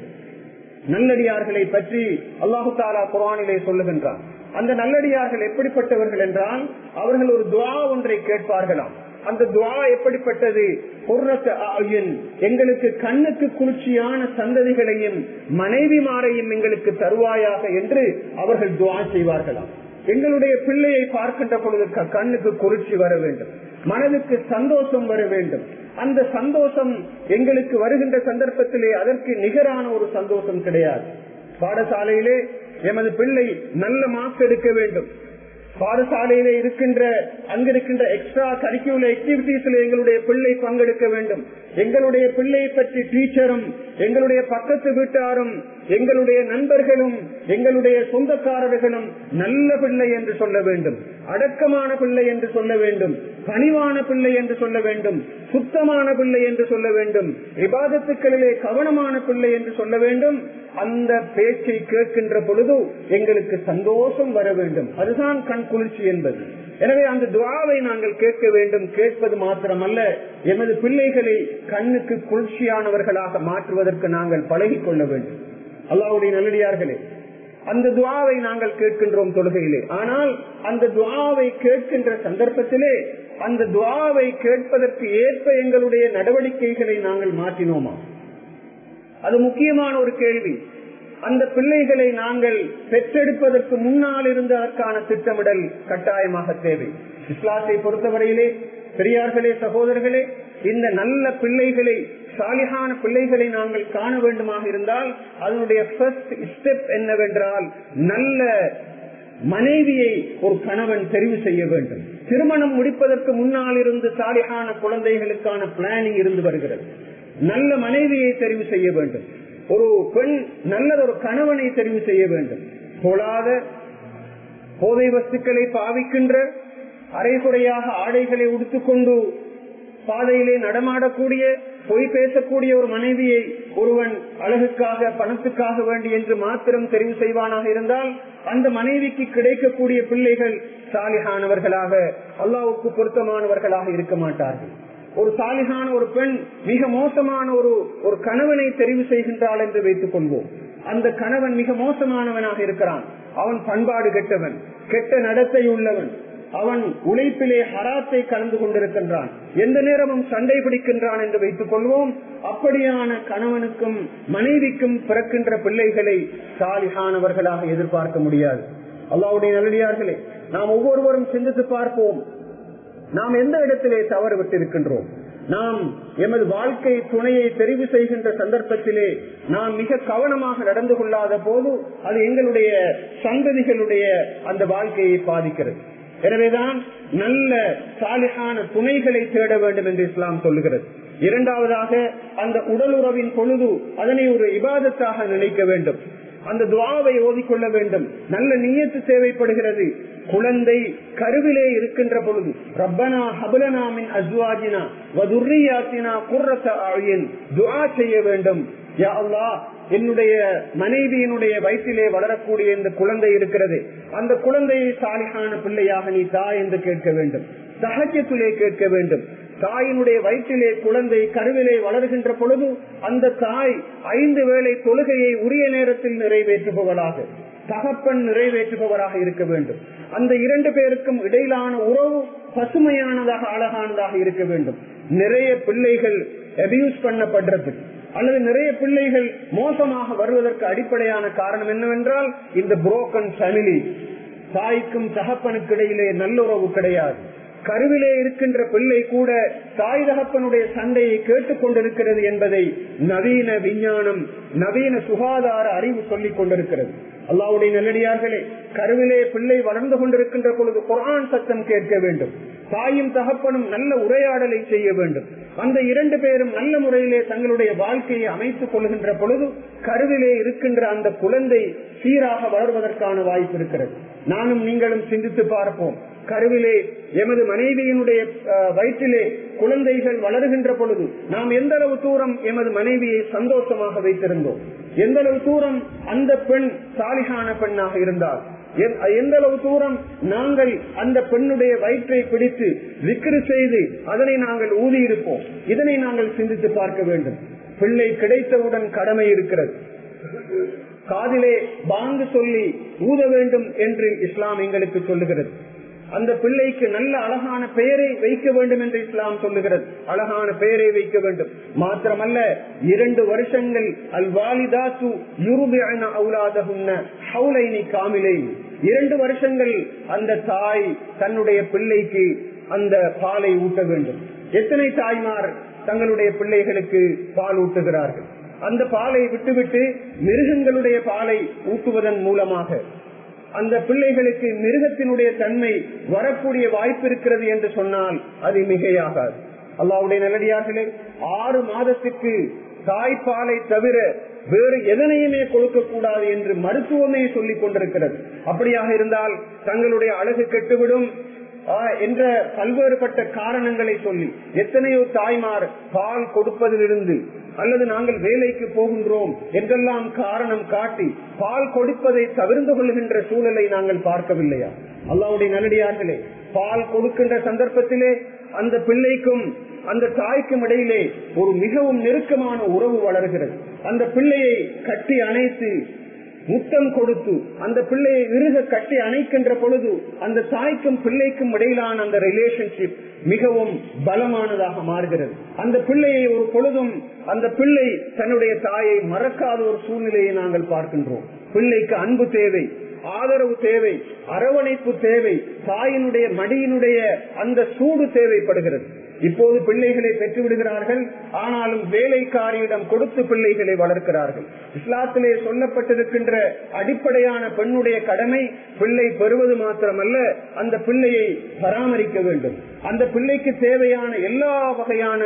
நல்லடியார்களை பற்றி அல்லாஹு தாலா குரானிலே சொல்லுகின்றான். அந்த நல்லடியார்கள் எப்படிப்பட்டவர்கள் என்றால் அவர்கள் ஒரு துவா ஒன்றை கேட்பார்களாம். அந்த துவா எப்படிப்பட்டது? எங்களுக்கு கண்ணுக்கு குளிர்ச்சியான சந்ததிகளையும் மனைவிமாரையும் எங்களுக்கு தருவாயாக என்று அவர்கள் துவா செய்வார்களாம். எங்களுடைய பிள்ளையை பார்க்கின்ற பொழுது கண்ணுக்கு குளிர்ச்சி வர வேண்டும். மனதுக்கு சந்தோஷம் வர வேண்டும். அந்த சந்தோஷம் எங்களுக்கு வருகின்ற சந்தர்ப்பத்திலே அதற்கு நிகரான ஒரு சந்தோஷம் கிடையாது. பாடசாலையிலே எமது பிள்ளை நல்ல மார்க்ஸ் எடுக்க வேண்டும். பாடசாலையில இருக்கின்ற அங்கிருக்கின்ற எக்ஸ்ட்ரா கரிக்குலர் ஆக்டிவிட்டிஸ்ல எங்களுடைய பிள்ளை பங்கெடுக்க வேண்டும். எங்களுடைய பிள்ளையை பற்றி டீச்சரும் எங்களுடைய பக்கத்து வீட்டாரும் எங்களுடைய நண்பர்களும் எங்களுடைய சொந்தக்காரர்களும் நல்ல பிள்ளை என்று சொல்ல வேண்டும். அடக்கமான பிள்ளை என்று சொல்ல வேண்டும். பணிவான பிள்ளை என்று சொல்ல வேண்டும் சுத்தமான பிள்ளை என்று சொல்ல வேண்டும் விவாதத்துக்களிலே கவனமான பிள்ளை என்று சொல்ல வேண்டும் அந்த பேச்சை கேட்கின்ற பொழுது எங்களுக்கு சந்தோஷம் வர வேண்டும். அதுதான் கண் குளிர்ச்சி என்பது. எனவே அந்த துவாவை நாங்கள் கேட்க வேண்டும் கேட்பது மாத்திரமல்ல எமது பிள்ளைகளை கண்ணுக்கு குளிர்ச்சியானவர்களாக மாற்றுவதற்கு நாங்கள் பழகி கொள்ள வேண்டும். அல்லாவுடைய நல்லடியார்களே அந்த துவாவை நாங்கள் கேட்கின்றோம் தொழுகையிலே. ஆனால் அந்த துவாவை கேட்கின்ற சந்தர்ப்பத்திலே அந்த துவாவை கேட்பதற்கு ஏற்ப எங்களுடைய நடவடிக்கைகளை நாங்கள் மாற்றினோமா? அது முக்கியமான ஒரு கேள்வி. அந்த பிள்ளைகளை நாங்கள் பெற்றெடுப்பதற்கு முன்னால் இருந்ததற்கான திட்டமிடல் கட்டாயமாக தேவை. இஸ்லாத்தை பொறுத்தவரையிலே பெரியார்களே சகோதரர்களே இந்த நல்ல பிள்ளைகளை சாலிகான பிள்ளைகளை நாங்கள் காண வேண்டுமாக இருந்தால் அதனுடைய ஸ்டெப் என்னவென்றால் நல்ல மனைவியை ஒரு கணவன் தெரிவு செய்ய வேண்டும். திருமணம் முடிப்பதற்கு முன்னால் இருந்து சாலிகான குழந்தைகளுக்கான பிளானிங் இருந்து வருகிறது. நல்ல மனைவியை தெரிவு செய்ய வேண்டும். ஒரு பெண் நல்லதொரு கணவனை தெரிவு செய்ய வேண்டும். தொழாத போதை வஸ்துக்களை பாவிக்கின்ற அரைகுறையாக ஆடைகளை உடுத்துக்கொண்டு பாதையிலே நடமாடக்கூடிய பொய் பேசக்கூடிய ஒரு மனைவியை ஒருவன் அழகுக்காக பணத்துக்காக வேண்டி என்று மாத்திரம் தெரிவு செய்வானாக இருந்தால் அந்த மனைவிக்கு கிடைக்கக்கூடிய பிள்ளைகள் சாலிகானவர்களாக அல்லாவுக்கு பொருத்தமானவர்களாக இருக்க மாட்டார்கள். ஒரு சாலிகான ஒரு பெண் மிக மோசமான ஒரு ஒரு கணவனை தெரிவு செய்கின்றாள் என்று வைத்துக் கொள்வோம். அந்த கணவன் மிக மோசமானவனாக இருக்கிறான். அவன் பண்பாடு கெட்டவன் கெட்ட நடத்தை உள்ளவன். அவன் உழைப்பிலே ஹராத்தை கலந்து கொண்டிருக்கின்றான். எந்த நேரமும் சண்டை பிடிக்கின்றான் என்று வைத்துக் கொள்வோம். அப்படியான கணவனுக்கும் மனைவிக்கும் பிறக்கின்ற பிள்ளைகளை சாலிகானவர்களாக எதிர்பார்க்க முடியாது. அல்லாவுடைய நல்லடியார்களே நாம் ஒவ்வொருவரும் சிந்தித்து பார்ப்போம். நாம் எந்த இடத்திலே தவறு விட்டிருக்கின்றோம்? நாம் எமது வாழ்க்கை துணையை தெரிவு செய்கின்ற சந்தர்ப்பத்திலே நாம் மிக கவனமாக நடந்து கொள்ளாத போது அது எங்களுடைய சந்ததிகளுடைய அந்த வாழ்க்கையை பாதிக்கிறது. எனவேதான் நல்ல சாலிகான துணைகளை தேட வேண்டும் என்று இஸ்லாம் சொல்லுகிறது. இரண்டாவதாக அந்த உடல் உறவின் பொழுது அதனை ஒரு இபாதத்தாக நினைக்க வேண்டும். அந்த துவாவை ஓதிக்கொள்ள வேண்டும். நல்ல நீயத்து தேவைப்படுகிறது. குழந்தை கருவிலே இருக்கின்ற பொழுது ரப்பனா ஹபலனாமின் அஸ்வாஜினா வதுர்ரியாத்தினா குர்ரத்த ஆயின் துவா செய்ய வேண்டும். யா அல்லா என்னுடைய மனைவியினுடைய வயிற்றிலே வளரக்கூடிய இந்த குழந்தை இருக்கிறது. அந்த குழந்தையை சாலிகான பிள்ளையாக நீ தா என்று கேட்க வேண்டும். சகஜத்திலே கேட்க வேண்டும். தாயினுடைய வயிற்றிலே குழந்தை கருவிலே வளர்கின்ற பொழுது அந்த தாய் ஐந்து வேளை தொழுகையை உரிய நேரத்தில் நிறைவேற்றுபவளாக தகப்பன் நிறைவேற்றுபவராக இருக்க வேண்டும். அந்த இரண்டு பேருக்கும் இடையிலான உறவு பசுமையானதாக அழகானதாக இருக்க வேண்டும். நிறைய பிள்ளைகள் அபியூஸ் பண்ணப்படுறது. அல்லது நிறைய பிள்ளைகள் மோசமாக வருவதற்கு அடிப்படையான காரணம் என்னவென்றால் இந்த புரோக்கன் ஃபேமிலி தாய்க்கும் தகப்பனுக்கு இடையிலே நல்லுறவு கிடையாது. கருவிலே இருக்கின்ற பிள்ளை கூட தாய் தகப்பனுடைய சண்டையை கேட்டுக் கொண்டிருக்கிறது என்பதை நவீன விஞ்ஞானம் நவீன சுகாதார அறிவு சொல்லிக் கொண்டிருக்கிறது. அல்லாவுடைய நல்லடியார்களே கருவிலே பிள்ளை வளர்ந்து கொண்டிருக்கின்ற பொழுது குரான் சத்தம் கேட்க வேண்டும். தாயும் தகப்பனும் நல்ல உரையாடலை செய்ய வேண்டும். அந்த இரண்டு பேரும் நல்ல முறையிலே தங்களுடைய வாழ்க்கையை அமைத்துக் கொள்கின்ற பொழுது கருவிலே இருக்கின்ற அந்த குழந்தை சீராக வளர்வதற்கான வாய்ப்பு இருக்கிறது. நானும் நீங்களும் சிந்தித்து பார்ப்போம். கருவிலே எமது மனைவியினுடைய வயிற்றிலே குழந்தைகள் வளர்கின்ற பொழுது நாம் எந்த அளவு தூரம் எமது மனைவியை சந்தோஷமாக வைத்திருந்தோம்? எந்த அளவு தூரம் அந்த பெண் சாலிகான பெண்ணாக இருந்தால் எந்த அளவு தூரம் நாங்கள் அந்த பெண்ணுடைய வயிற்றை பிடித்து விக்கிரி செய்து அதனை நாங்கள் ஊதியிருப்போம்? இதனை நாங்கள் சிந்தித்து பார்க்க வேண்டும். பிள்ளை கிடைத்தவுடன் கடமை இருக்கிறது. காதிலே பாங்கு சொல்லி ஊத வேண்டும் என்று இஸ்லாம் எங்களுக்கு சொல்லுகிறது. அந்த பிள்ளைக்கு நல்ல அழகான பெயரை வைக்க வேண்டும் என்று இஸ்லாம் சொல்லுகிறது. அழகான பெயரை வைக்க வேண்டும். மாத்திரமல்ல இரண்டு வருஷங்கள் அல் வாலிதாசு யுருபின காமிலை. இரண்டு வருஷங்கள் அந்த தாய் தன்னுடைய பிள்ளைக்கு அந்த பாலை ஊட்ட வேண்டும். எத்தனை தாய்மார் தங்களுடைய பிள்ளைகளுக்கு பால் ஊட்டுகிறார்கள்? அந்த பாலை விட்டுவிட்டு மிருகங்களுடைய பாலை ஊட்டுவதன் மூலமாக அந்த பிள்ளைகளுக்கு மிருகத்தினுடைய தன்மை வரக்கூடிய வாய்ப்பு இருக்கிறது என்று சொன்னால் அது மிகையாகாது. அல்லாவுடைய நல்லடியார்களே ஆறு மாதத்துக்கு தாய்ப்பாலை தவிர வேறு எதனையுமே கொடுக்க கூடாது என்று மருத்துவமே சொல்லிக் கொண்டிருக்கிறது. அப்படியாக இருந்தால் தங்களுடைய அழகு கெட்டுவிடும். என்ற பல்வேறுபட்ட காரணங்களை சொல்லி எத்தனையோ தாய்மார் பால் கொடுப்பதிலிருந்து அல்லது நாங்கள் வேலைக்கு போகின்றோம் என்றெல்லாம் காரணம் காட்டி பால் கொடுப்பதை தவிர்த்து கொள்கின்ற சூழலை நாங்கள் பார்க்கவில்லையா? அல்லாவுடைய நல்லடியார்களே பால் கொடுக்கின்ற சந்தர்ப்பத்திலே அந்த பிள்ளைக்கும் அந்த தாய்க்கும் இடையிலே ஒரு மிகவும் நெருக்கமான உறவு வளர்கிறது. அந்த பிள்ளையை கட்டி அணைத்து முத்தம் கொடுத்து அந்த பிள்ளையை இறுக கட்டி அணைக்கின்ற பொழுது அந்த தாய்க்கும் பிள்ளைக்கும் இடையிலான அந்த ரிலேஷன்ஷிப் மிகவும் பலமானதாக மாறுகிறது. அந்த பிள்ளையை ஒரு பொழுதும் அந்த பிள்ளை தன்னுடைய தாயை மறக்காத ஒரு சூழ்நிலையை நாங்கள் பார்க்கின்றோம். பிள்ளைக்கு அன்பு தேவை ஆதரவு தேவை அரவணைப்பு தேவை தாயினுடைய மடியினுடைய அந்த சூடு தேவைப்படுகிறது. இப்போது பிள்ளைகளை பெற்று விடுகிறார்கள் ஆனாலும் வேலைக்காரியிடம் கொடுத்து பிள்ளைகளை வளர்க்கிறார்கள். இஸ்லாத்திலே சொல்லப்பட்டிருக்கின்ற அடிப்படையான பெண்ணுடைய கடமை பிள்ளை பெறுவது மாத்திரமல்ல அந்த பிள்ளையை பராமரிக்க வேண்டும். அந்த பிள்ளைக்கு தேவையான எல்லா வகையான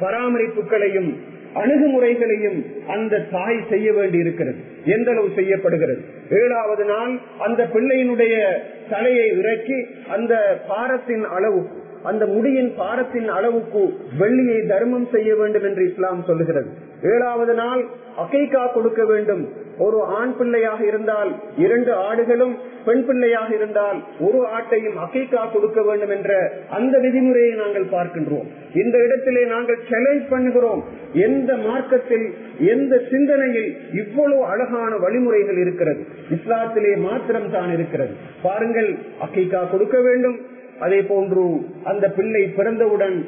பராமரிப்புகளையும் அணுகுமுறைகளையும் அந்த தாய் செய்ய வேண்டி இருக்கிறது எந்த அளவு செய்யப்படுகிறது? ஏழாவது நாள் அந்த பிள்ளையினுடைய தலையை இறக்கி அந்த பாரத்தின் அளவு அந்த முடியின் பாரத்தின் அளவுக்கு வெள்ளியை தர்மம் செய்ய வேண்டும் என்று இஸ்லாம் சொல்லுகிறது. ஏழாவது நாள் அகைக்கா கொடுக்க வேண்டும். ஒரு ஆண் பிள்ளையாக இருந்தால் இரண்டு ஆடுகளும் பெண் பிள்ளையாக இருந்தால் ஒரு ஆட்டையும் அகைக்கா கொடுக்க வேண்டும் என்ற அந்த விதிமுறையை நாங்கள் பார்க்கின்றோம். இந்த இடத்திலே நாங்கள் சேலஞ்ச் பண்ணுகிறோம். எந்த மார்க்கத்தில் எந்த சிந்தனையில் இவ்வளவு அழகான வழிமுறைகள் இருக்கிறது. இஸ்லாத்திலே மாத்திரம் தான் இருக்கிறது. பாருங்கள் அகைக்கா கொடுக்க வேண்டும். அதே போன்று அந்த பிள்ளை பிறந்தவுடன்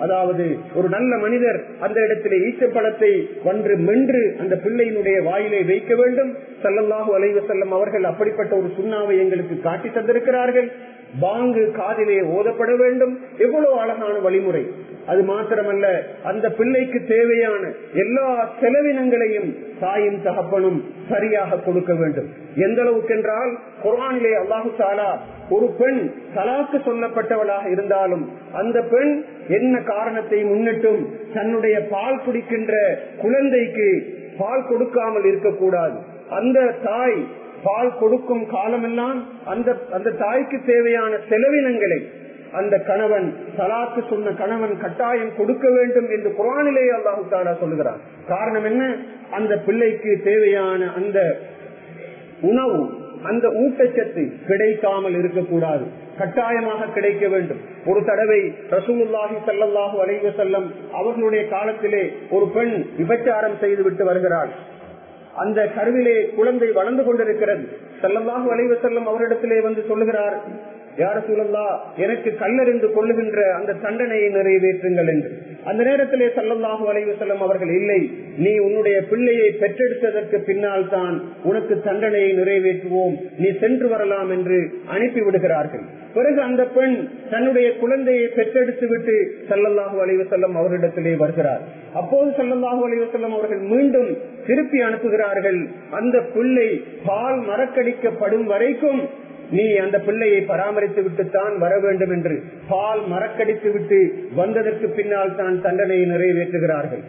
அதாவது ஒரு நல்ல மனிதர் அந்த இடத்திலே ஈச்சப்பழத்தை ஒன்று மென்று அந்த பிள்ளையினுடைய வாயிலை வைக்க வேண்டும். செல்லல்லாக அலைவ செல்லம் அவர்கள் அப்படிப்பட்ட ஒரு சுண்ணாவை எங்களுக்கு காட்டி தந்திருக்கிறார்கள். பாங்கு காதிலே ஓதப்பட வேண்டும். எவ்வளவு அழகான வழிமுறை. அது மாத்திரமல்ல அந்த பிள்ளைக்கு தேவையான எல்லா செலவினங்களையும் தாயும் தகப்பனும் சரியாக கொடுக்க வேண்டும். எந்த அளவுக்கு என்றால் குரானிலே அல்லாஹு சாலா ஒரு பெண் தலாக்கு சொல்லப்பட்டவளாக இருந்தாலும் அந்த பெண் என்ன காரணத்தை முன்னிட்டும் தன்னுடைய பால் குடிக்கின்ற குழந்தைக்கு பால் கொடுக்காமல் இருக்கக்கூடாது. அந்த தாய் பால் கொடுக்கும் காலமெல்லாம் அந்த அந்த தாய்க்கு தேவையான செலவினங்களை அந்த கணவன் சலாத்து சொன்ன கணவன் கட்டாயம் கொடுக்க வேண்டும் என்று குரானிலே அல்லாஹு தாலா சொல்லுகிறான் காரணம் என்ன? அந்த பிள்ளைக்கு தேவையான அந்த உணவு அந்த ஊட்டச்சத்து கிடைக்காமல் இருக்கக்கூடாது. கட்டாயமாக கிடைக்க வேண்டும். ஒரு தடவை ரசூலுல்லாஹி சல்லாஹூ அலைவசல்லம் அவர்களுடைய காலத்திலே ஒரு பெண் விபச்சாரம் செய்து விட்டு வருகிறாள். அந்த கருவிலே குழந்தை வளர்ந்து கொண்டிருக்கிறது. செல்லமாக வளைவு செல்லும் அவரிடத்திலே வந்து சொல்லுகிறார் யார சூழல்லா எனக்கு கல்லறிந்து கொள்ளுகின்ற அந்த தண்டனையை நிறைவேற்றுங்கள் என்று. அந்த நேரத்திலே சல்லல்லாஹு வளைவு செல்லம் அவர்கள் இல்லை நீ உன்னுடைய பிள்ளையை பெற்றெடுத்ததற்கு பின்னால் தான் உனக்கு தண்டனையை நிறைவேற்றுவோம். நீ சென்று வரலாம் என்று அனுப்பி விடுகிறார்கள். பிறகு அந்த பெண் தன்னுடைய குழந்தையை பெற்றெடுத்து விட்டு சல்லல்லாஹு அலைவு செல்லம் அவர்களிடத்திலே வருகிறார். அப்போது சல்லல்லாஹு அலைவு செல்லம் அவர்கள் மீண்டும் திருப்பி அனுப்புகிறார்கள். அந்த பிள்ளை பால் மறக்கடிக்கப்படும் வரைக்கும் நீ அந்த பிள்ளையை பராமரித்து விட்டுத்தான் வர வேண்டும் என்று பால் மறக்கடித்து விட்டு வந்ததற்கு பின்னால் தான் தண்டனையை நிறைவேற்றுகிறார்கள்.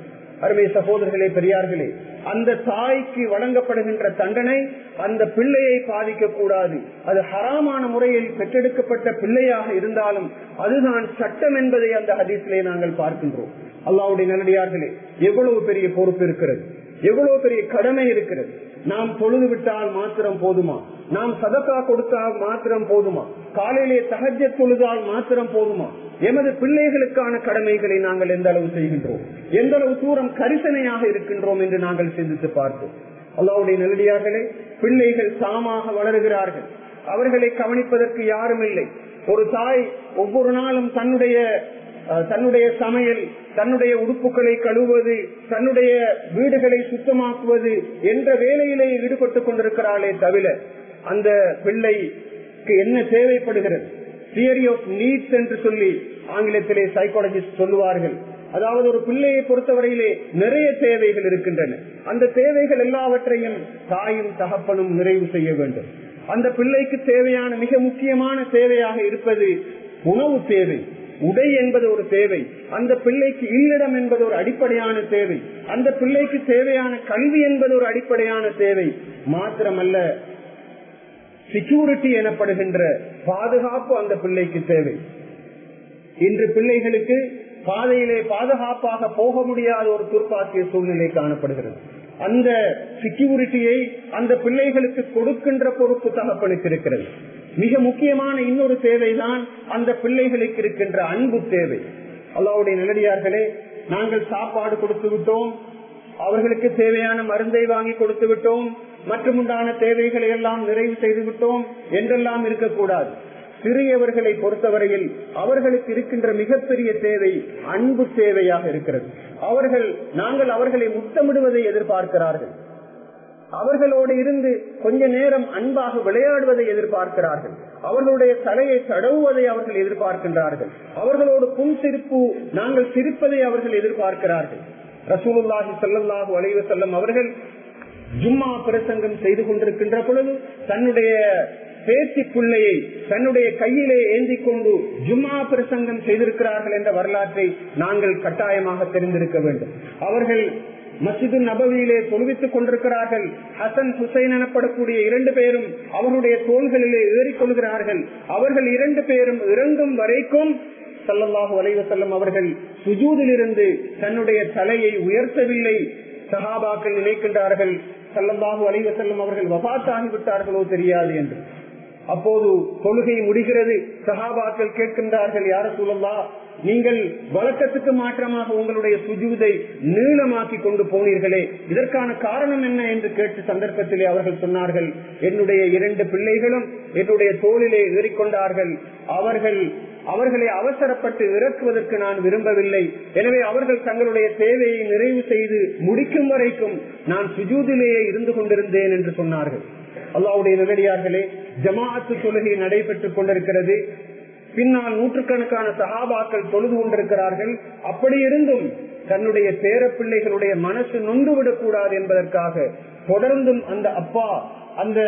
அருமை சகோதரர்களே பெரியார்களே அந்த தாய்க்கு வழங்கப்படுகின்ற தண்டனை அந்த பிள்ளையை பாதிக்க கூடாது. அது ஹராமான முறையில் பெற்றெடுக்கப்பட்ட பிள்ளையாக இருந்தாலும் அதுதான் சட்டம் என்பதை அந்த ஹதீஸிலே நாங்கள் பார்க்கின்றோம். அல்லாவுடைய நல்லடியார்களே எவ்வளவு பெரிய பொறுப்பு இருக்கிறது? எவ்வளவு பெரிய கடமை இருக்கிறது? நாம் தொழுது விட்டால் மாத்திரம் போதுமா? நாம் சதக்கா கொடுத்தால் மாத்திரம் போதுமா? காலையிலே தகஜ தொழுதால் மாத்திரம் போதுமா? எமது பிள்ளைகளுக்கான கடமைகளை நாங்கள் எந்த அளவு செய்கின்றோம்? எந்த அளவு தூரம் கரிசனையாக இருக்கின்றோம் என்று நாங்கள் சிந்தித்து பார்த்தோம். அல்லாவுடைய நெருடியார்களே பிள்ளைகள் சாமாக வளருகிறார்கள். அவர்களை கவனிப்பதற்கு யாரும் இல்லை. ஒரு தாய் ஒவ்வொரு நாளும் தன்னுடைய தன்னுடைய சமையல் தன்னுடைய உடுப்புகளை கழுவுவது தன்னுடைய வீடுகளை சுத்தமாக்குவது என்ற வேலையிலே ஈடுபட்டுக் கொண்டிருக்கிறாளே தவிர அந்த பிள்ளைக்கு என்ன தேவைப்படுகிறது? தியரி ஆஃப் நீட்ஸ் என்று சொல்லி ஆங்கிலத்திலே சைக்காலஜிஸ்ட் சொல்லுவார்கள். அதாவது ஒரு பிள்ளையை பொறுத்தவரையிலே நிறைய தேவைகள் இருக்கின்றன. அந்த தேவைகள் எல்லாவற்றையும் தாயும் தகப்பனும் நிறைவு செய்ய வேண்டும். அந்த பிள்ளைக்கு தேவையான மிக முக்கியமான தேவையாக இருப்பது உணவு தேவை. உடை என்பது ஒரு தேவை. அந்த பிள்ளைக்கு இல்லிடம் என்பது ஒரு அடிப்படையான தேவை. அந்த பிள்ளைக்கு தேவையான கல்வி என்பது ஒரு அடிப்படையான தேவை. மாத்திரமல்ல செக்யூரிட்டி எனப்படுகின்ற பாதுகாப்பு அந்த பிள்ளைக்கு தேவை. இன்று பிள்ளைகளுக்கு பாதையிலே பாதுகாப்பாக போக முடியாத ஒரு துர்ப்பாக்கிய சூழ்நிலை காணப்படுகிறது. அந்த செக்யூரிட்டியை அந்த பிள்ளைகளுக்கு கொடுக்கின்ற பொறுப்பு தகப்பனுக்கு இருக்கிறது. மிக முக்கியமான இன்னொரு தேவைதான் அந்த பிள்ளைகளுக்கு இருக்கின்ற அன்பு தேவை. அல்லாவுடைய நிலடியார்களே நாங்கள் சாப்பாடு கொடுத்து விட்டோம் அவர்களுக்கு தேவையான மருந்தை வாங்கி கொடுத்து விட்டோம் மற்றும் உண்டான தேவைகளை எல்லாம் நிறைவு செய்து விட்டோம் என்றெல்லாம் இருக்கக்கூடாது. சிறியவர்களை பொறுத்தவரையில் அவர்களுக்கு இருக்கின்ற மிகப்பெரிய தேவை அன்பு தேவையாக இருக்கிறது. அவர்கள் நாங்கள் அவர்களை முத்தமிடுவதை எதிர்பார்க்கிறார்கள். அவர்களோடு இருந்து கொஞ்ச நேரம் அன்பாக விளையாடுவதை எதிர்பார்க்கிறார்கள். அவர்களுடைய தலையை தடவுவதை அவர்கள் எதிர்பார்க்கின்றார்கள். அவர்களோடு புன் சிரிப்பு நாங்கள் சிரிப்பதை அவர்கள் எதிர்பார்க்கிறார்கள். ரசூலுல்லாஹி ஸல்லல்லாஹு அலைஹி செல்லும் அவர்கள் ஜும்மா பிரசங்கம் செய்து கொண்டிருக்கின்ற பொழுது தன்னுடைய பேத்தி பிள்ளையை தன்னுடைய கையிலே ஏந்தி கொண்டு ஜும்மா பிரசங்கம் செய்திருக்கிறார்கள் என்ற வரலாற்றை நாங்கள் கட்டாயமாக தெரிந்திருக்க வேண்டும். அவர்கள் மசிது நபவியிலே தொழுவித்துக் கொண்டிருக்கிறார்கள். ஹசன் ஹுசைன் எனப்படக்கூடிய இரண்டு பேரும் அவருடைய தோள்களிலே ஏறிக்கொள்கிறார்கள் அவர்கள் இரண்டு பேரும் இறங்கும் வரைக்கும் சல்லல்லாஹு அலைவசல்லம் அவர்கள் சுஜூதிலிருந்து தன்னுடைய தலையை உயர்த்தவில்லை. சஹாபாக்கள் நினைக்கின்றார்கள் சல்லல்லாஹு அலைவசல்லம் அவர்கள் வபாத்தாகிவிட்டார்களோ தெரியாது என்று. அப்போது தொழுகை முடிகிறது. சஹாபாக்கள் கேட்கின்றார்கள் யார சூழல்லா நீங்கள் வழக்கத்துக்கு மாற்றமாக உங்களுடைய சுஜூதை நீளமாக்கி கொண்டு போனீர்களே. இதற்கான காரணம் என்ன? என்று கேட்டு சந்தர்ப்பத்திலே அவர்கள் சொன்னார்கள் என்னுடைய இரண்டு பிள்ளைகளும் என்னுடைய தோளிலே ஏறிக்கொண்டார்கள். அவர்கள் அவர்களை அவசரப்பட்டு இறக்குவதற்கு நான் விரும்பவில்லை. எனவே அவர்கள் தங்களுடைய தேவையை நிறைவு செய்து முடிக்கும் வரைக்கும் நான் சுஜூதிலேயே இருந்து கொண்டிருந்தேன் என்று சொன்னார்கள். அல்லாவுடைய நிலடியார்களே ஜமாஅத்து தொழுகை நடைபெற்றுக் கொண்டிருக்கிறது. பின்னால் நூற்றுக்கணக்கான சகாபாக்கள் தொழுது கொண்டிருக்கிறார்கள். அப்படி இருந்தும் தன்னுடைய பேர பிள்ளைகளுடைய மனசு நொந்துவிடக் கூடாது என்பதற்காக தொடர்ந்தும் அந்த அப்பா அந்த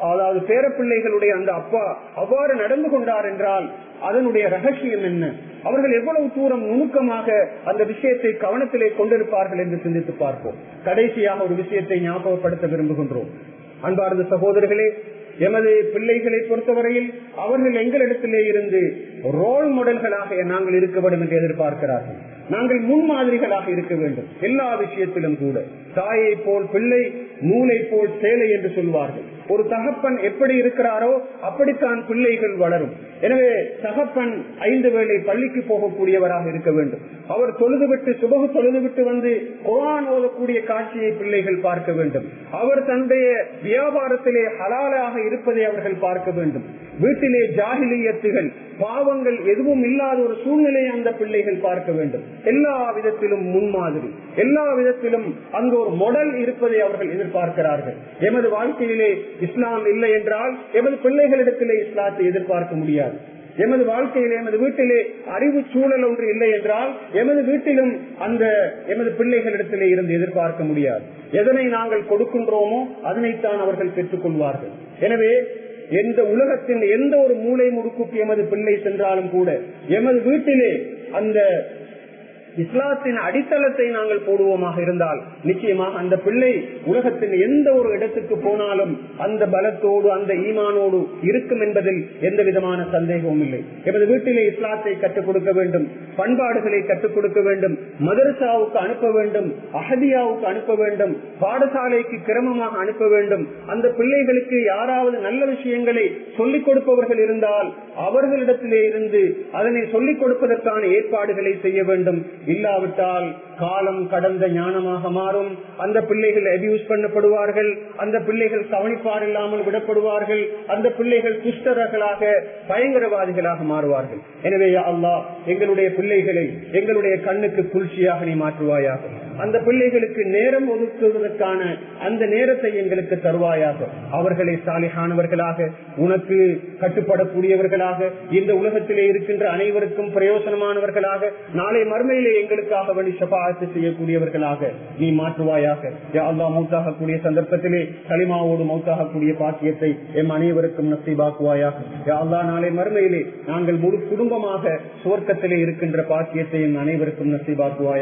அதாவது பேர பிள்ளைகளுடைய அந்த அப்பா அவ்வாறு நடந்து கொண்டார் என்றால் அதனுடைய ரகசியம் என்ன? அவர்கள் எவ்வளவு தூரம் நுணுக்கமாக அந்த விஷயத்தை கவனத்திலே கொண்டிருப்பார்கள் என்று சிந்தித்து பார்ப்போம். கடைசியாக ஒரு விஷயத்தை ஞாபகப்படுத்த விரும்புகின்றோம். அன்பார்ந்த சகோதரர்களே எமது பிள்ளைகளை பொறுத்தவரையில் அவர்கள் எங்களிடத்திலே இருந்து ரோல் மாடல்களாக நாங்கள் இருக்க வேண்டும் என்று எதிர்பார்க்கிறார்கள். நாங்கள் முன்மாதிரிகளாக இருக்க வேண்டும். எல்லா விஷயத்திலும் கூட. தாயை போல் பிள்ளை நூலை போல் சேலை என்று சொல்வார்கள் ஒரு தகப்பன் எப்படி இருக்கிறாரோ அப்படித்தான் பிள்ளைகள் வளரும். எனவே தகப்பன் ஐந்து வேளை பள்ளிக்கு போகக்கூடியவராக இருக்க வேண்டும். அவர் தொழுதுவிட்டு சுபகு தொழுதுவிட்டு வந்து குரான் ஓதக்கூடிய காட்சியை பிள்ளைகள் பார்க்க வேண்டும். அவர் தன்னுடைய வியாபாரத்திலே ஹலாலாக இருப்பதை அவர்கள் பார்க்க வேண்டும். வீட்டிலே ஜாகிலியத்துகள் பாவங்கள் எதுவும் இல்லாத ஒரு சூழ்நிலையை அந்த பிள்ளைகள் பார்க்க வேண்டும். எல்லா விதத்திலும் முன்மாதிரி. எல்லா விதத்திலும் அங்கு ஒரு மொடல் இருப்பதை அவர்கள் எதிர்பார்க்கிறார்கள். எமது வாழ்க்கையிலே இஸ்லாம் இல்லை என்றால் எமது பிள்ளைகளிடத்திலே இஸ்லாத்தை எதிர்பார்க்க முடியாது. எமது வாழ்க்கையிலே எமது வீட்டிலே அறிவு சூழல் ஒன்று இல்லை என்றால் எமது வீட்டிலும் அந்த எமது பிள்ளைகளிடத்திலே இருந்து எதிர்பார்க்க முடியாது. எதனை நாங்கள் கொடுக்கின்றோமோ அதனைத்தான் அவர்கள் பெற்றுக் கொள்வார்கள். எனவே எந்த உலகத்தின் எந்த ஒரு மூளை முடுக்குக்கு எமது பிள்ளை சென்றாலும் கூட எமது வீட்டிலே அந்த இஸ்லாத்தின் அடித்தளத்தை நாங்கள் போடுவோமாக இருந்தால் நிச்சயமாக அந்த பிள்ளை உலகத்தின் எந்த ஒரு இடத்துக்கு போனாலும் அந்த பலத்தோடு அந்த ஈமானோடு இருக்கும் என்பதில் எந்த விதமான சந்தேகமும் இல்லை. எமது வீட்டிலே இஸ்லாத்தை கற்றுக் கொடுக்க வேண்டும் பண்பாடுகளை கற்றுக் கொடுக்க வேண்டும் மதரசாவுக்கு அனுப்ப வேண்டும் அகதியாவுக்கு அனுப்ப வேண்டும் பாடசாலைக்கு கிரமமாக அனுப்ப வேண்டும். அந்த பிள்ளைகளுக்கு யாராவது நல்ல விஷயங்களை சொல்லிக் கொடுப்பவர்கள் இருந்தால் அவர்களிடத்திலே இருந்து அதனை சொல்லிக் கொடுப்பதற்கான ஏற்பாடுகளை செய்ய வேண்டும். இல்லாவிட்டால் காலம் கடந்த ஞானமாக மாறும். அந்த பிள்ளைகள் அபியூஸ் பண்ணப்படுவார்கள். அந்த பிள்ளைகள் கவனிப்பார் இல்லாமல் விடப்படுவார்கள். அந்த பிள்ளைகள் துஷ்டர்களாக பயங்கரவாதிகளாக மாறுவார்கள். எனவே அல்லாஹ் எங்களுடைய பிள்ளைகளை எங்களுடைய கண்ணுக்கு குளிர்ச்சியாக நீ மாற்றுவாயாக. அந்த பிள்ளைகளுக்கு நேரம் ஒதுக்குவதற்கான அந்த நேரத்தை எங்களுக்கு தருவாயாக. அவர்களை சாலிகானவர்களாக உனக்கு கட்டுப்படக்கூடியவர்களாக இந்த உலகத்திலே இருக்கின்ற அனைவருக்கும் பிரயோசனமானவர்களாக நாளை மறுமையிலே எங்களுக்காக வழி சபாத்து செய்யக்கூடியவர்களாக நீ மாற்றுவாயாக. அல்லா மௌத்தாகக்கூடிய சந்தர்ப்பத்திலே களிமாவோடு மௌத்தாகக்கூடிய பாக்கியத்தை எம் அனைவருக்கும் நசீபாக்குவாயாக. அல்லா நாளை மறுமையிலே நாங்கள் முழு குடும்பமாக சுவர்க்கத்திலே இருக்கின்ற பாக்கியத்தை எம் அனைவருக்கும் நசீபாக்குவாயாக.